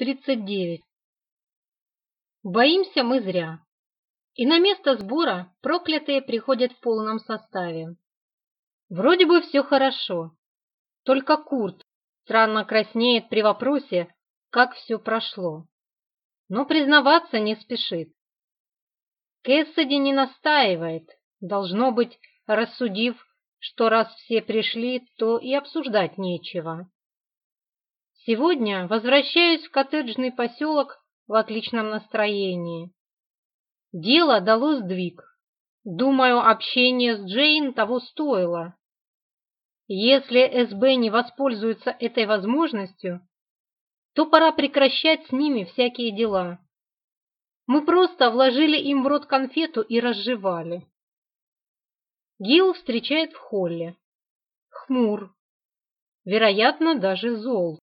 39. Боимся мы зря. И на место сбора проклятые приходят в полном составе. Вроде бы все хорошо. Только Курт странно краснеет при вопросе, как все прошло. Но признаваться не спешит. Кэссиди не настаивает, должно быть, рассудив, что раз все пришли, то и обсуждать нечего. Сегодня возвращаюсь в коттеджный поселок в отличном настроении. Дело дало сдвиг. Думаю, общение с Джейн того стоило. Если СБ не воспользуется этой возможностью, то пора прекращать с ними всякие дела. Мы просто вложили им в рот конфету и разжевали. Гил встречает в холле. Хмур. Вероятно, даже зол.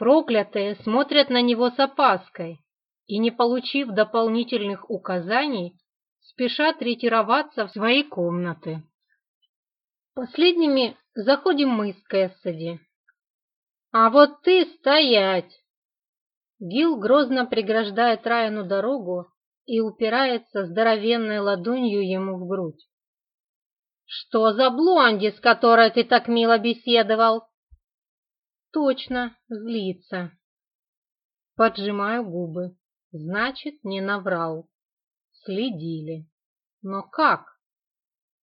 Проклятые смотрят на него с опаской и, не получив дополнительных указаний, спешат ретироваться в свои комнаты. Последними заходим мы с Кэссиди. «А вот ты стоять!» Гил грозно преграждает Райану дорогу и упирается здоровенной ладонью ему в грудь. «Что за блонди, с которой ты так мило беседовал?» Точно, злится. Поджимаю губы. Значит, не наврал. Следили. Но как?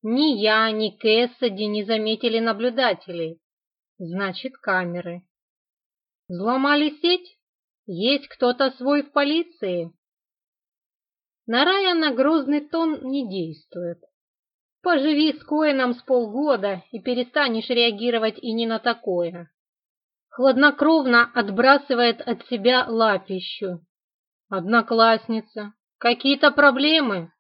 Ни я, ни Кэссиди не заметили наблюдателей. Значит, камеры. Взломали сеть? Есть кто-то свой в полиции? На Райана грозный тон не действует. Поживи с Коэном с полгода и перестанешь реагировать и не на такое хладнокровно отбрасывает от себя лапищу. «Одноклассница, какие-то проблемы?»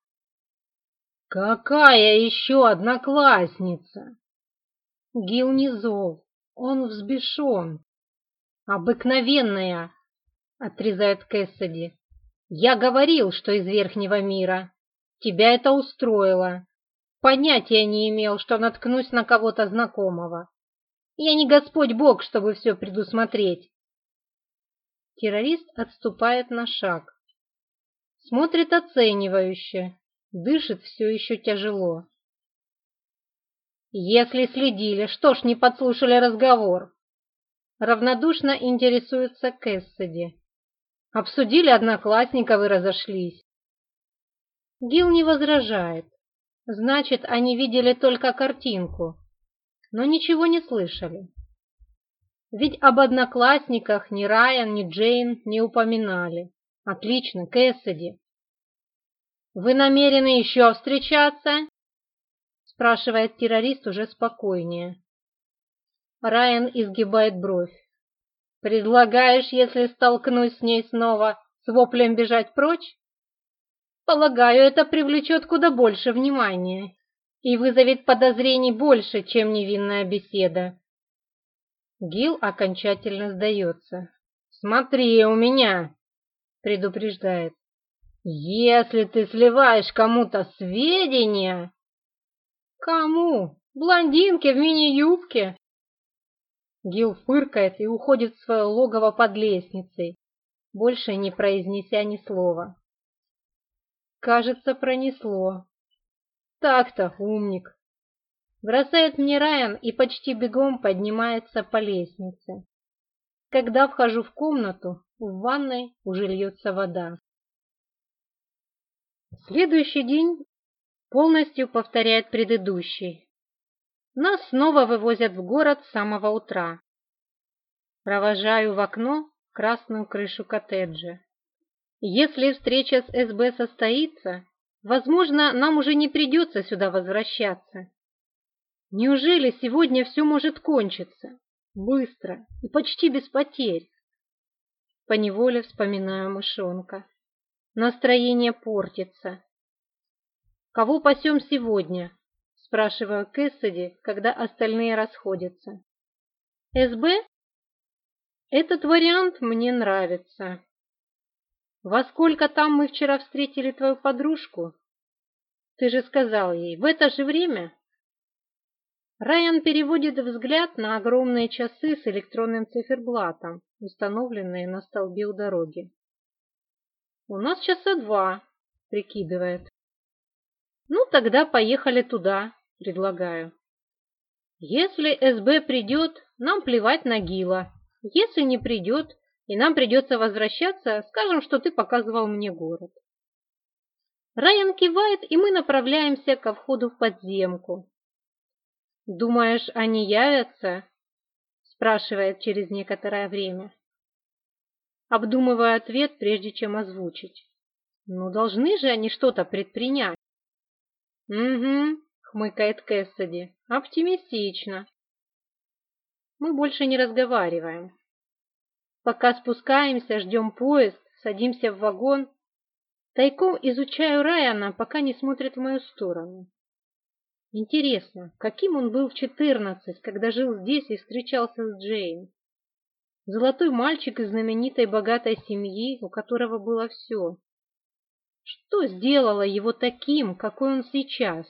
«Какая еще одноклассница?» Гил не зол, он взбешен. «Обыкновенная!» — отрезает Кэссиди. «Я говорил, что из верхнего мира. Тебя это устроило. Понятия не имел, что наткнусь на кого-то знакомого. Я не Господь Бог, чтобы все предусмотреть. Террорист отступает на шаг. Смотрит оценивающе, дышит все еще тяжело. Если следили, что ж не подслушали разговор? Равнодушно интересуется Кэссиди. Обсудили одноклассников и разошлись. Гил не возражает. Значит, они видели только картинку но ничего не слышали. Ведь об одноклассниках ни Райан, ни Джейн не упоминали. Отлично, Кэссиди. «Вы намерены еще встречаться?» спрашивает террорист уже спокойнее. Райан изгибает бровь. «Предлагаешь, если столкнусь с ней снова, с воплем бежать прочь?» «Полагаю, это привлечет куда больше внимания, и вызовет подозрений больше, чем невинная беседа. Гил окончательно сдается. «Смотри у меня!» — предупреждает. «Если ты сливаешь кому-то сведения...» «Кому? Блондинке в мини-юбке?» Гил фыркает и уходит в свое логово под лестницей, больше не произнеся ни слова. Кажется, пронесло. Так-то, умник. Бросает мне Райан и почти бегом поднимается по лестнице. Когда вхожу в комнату, в ванной уже льется вода. Следующий день полностью повторяет предыдущий. Нас снова вывозят в город с самого утра. Провожаю в окно красную крышу коттеджа. Если встреча с СБ состоится, Возможно, нам уже не придется сюда возвращаться. Неужели сегодня все может кончиться? Быстро и почти без потерь. Поневоле вспоминаю мышонка. Настроение портится. «Кого пасем сегодня?» – спрашиваю Кэссиди, когда остальные расходятся. «СБ?» Этот вариант мне нравится. «Во сколько там мы вчера встретили твою подружку?» «Ты же сказал ей, в это же время?» Райан переводит взгляд на огромные часы с электронным циферблатом, установленные на столбе у дороги. «У нас часа два», — прикидывает. «Ну, тогда поехали туда», — предлагаю. «Если СБ придет, нам плевать на Гила. Если не придет, и нам придется возвращаться, скажем, что ты показывал мне город. Райан кивает, и мы направляемся ко входу в подземку. «Думаешь, они явятся?» – спрашивает через некоторое время. Обдумывая ответ, прежде чем озвучить. «Ну, должны же они что-то предпринять». «Угу», – хмыкает Кэссиди, – «оптимистично». Мы больше не разговариваем. Пока спускаемся, ждем поезд, садимся в вагон. Тайком изучаю Райана, пока не смотрит в мою сторону. Интересно, каким он был в четырнадцать, когда жил здесь и встречался с Джейн? Золотой мальчик из знаменитой богатой семьи, у которого было все. Что сделало его таким, какой он сейчас?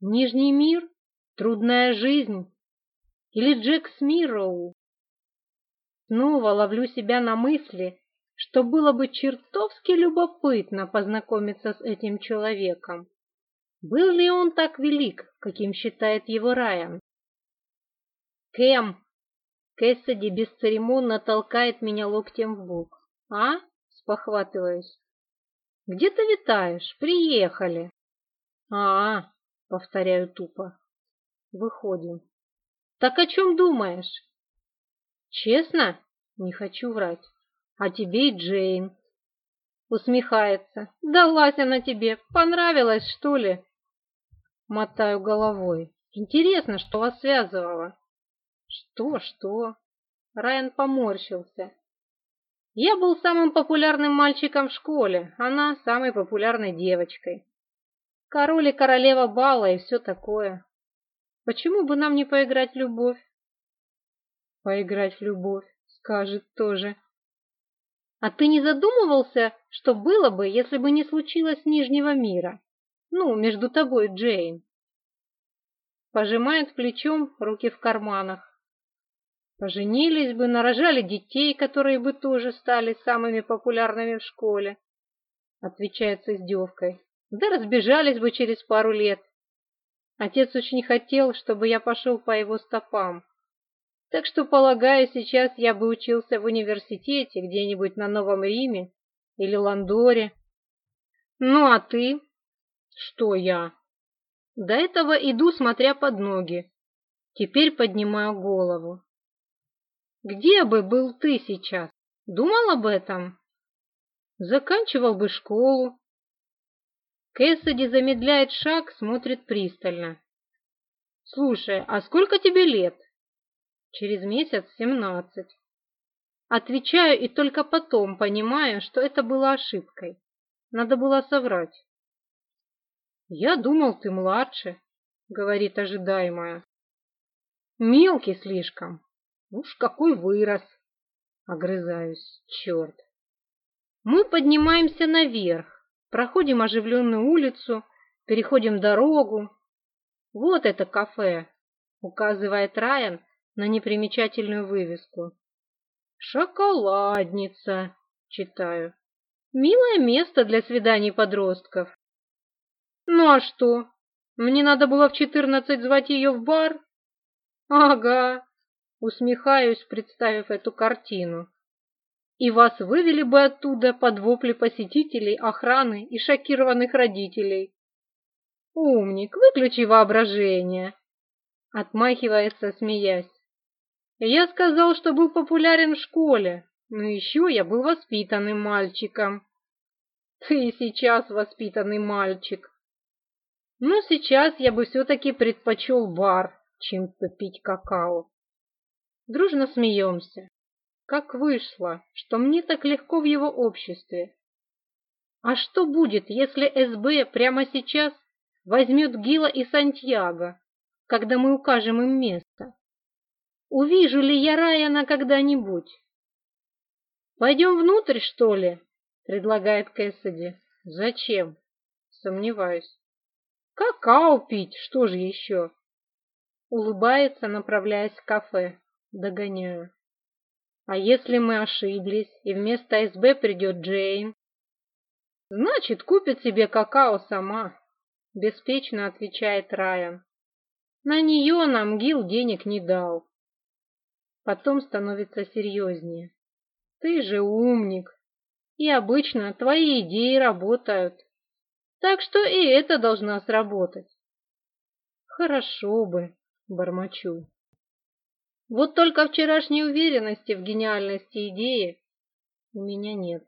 Нижний мир? Трудная жизнь? Или Джек Смироу, снова ловлю себя на мысли, что было бы чертовски любопытно познакомиться с этим человеком. Был ли он так велик, каким считает его Райан? Кем? Кэссиди бесцеремонно толкает меня локтем в бок. А? Спохватываюсь. Где ты витаешь? Приехали. А, -а, -а повторяю тупо. Выходим. Так о чем думаешь? Честно? Не хочу врать. А тебе и Джейн. Усмехается. Далась она тебе. Понравилась, что ли? Мотаю головой. Интересно, что вас связывало. Что, что? Райан поморщился. Я был самым популярным мальчиком в школе, она самой популярной девочкой. Король и королева бала и все такое. Почему бы нам не поиграть в любовь? Поиграть в любовь, скажет тоже. А ты не задумывался, что было бы, если бы не случилось Нижнего мира? Ну, между тобой Джейн. Пожимает плечом, руки в карманах. Поженились бы, нарожали детей, которые бы тоже стали самыми популярными в школе. Отвечает с издевкой. Да разбежались бы через пару лет. Отец очень хотел, чтобы я пошел по его стопам. Так что, полагаю, сейчас я бы учился в университете где-нибудь на Новом Риме или Ландоре. Ну а ты? Что я? До этого иду, смотря под ноги. Теперь поднимаю голову. Где бы был ты сейчас? Думал об этом? Заканчивал бы школу. Кэссиди замедляет шаг, смотрит пристально. Слушай, а сколько тебе лет? через месяц семнадцать. Отвечаю и только потом понимаю, что это было ошибкой. Надо было соврать. «Я думал, ты младше», — говорит ожидаемая. «Мелкий слишком. Уж какой вырос!» Огрызаюсь, черт. Мы поднимаемся наверх, проходим оживленную улицу, переходим дорогу. «Вот это кафе», — указывает Райан, на непримечательную вывеску. «Шоколадница», — читаю. «Милое место для свиданий подростков». «Ну а что? Мне надо было в четырнадцать звать ее в бар?» «Ага», — усмехаюсь, представив эту картину. «И вас вывели бы оттуда под вопли посетителей, охраны и шокированных родителей». «Умник, выключи воображение», — отмахивается, смеясь. Я сказал, что был популярен в школе, но еще я был воспитанным мальчиком. Ты сейчас воспитанный мальчик. Но сейчас я бы все-таки предпочел бар, чем попить какао. Дружно смеемся. Как вышло, что мне так легко в его обществе. А что будет, если СБ прямо сейчас возьмет Гила и Сантьяго, когда мы укажем им место? Увижу ли я Райана когда-нибудь? Пойдем внутрь, что ли? Предлагает Кэссиди. Зачем? Сомневаюсь. Какао пить, что же еще? Улыбается, направляясь в кафе. Догоняю. А если мы ошиблись, и вместо СБ придет Джейн? Значит, купит себе какао сама, беспечно отвечает Райан. На нее нам Гил денег не дал. Потом становится серьезнее. Ты же умник. И обычно твои идеи работают. Так что и это должна сработать. Хорошо бы, бормочу. Вот только вчерашней уверенности в гениальности идеи у меня нет.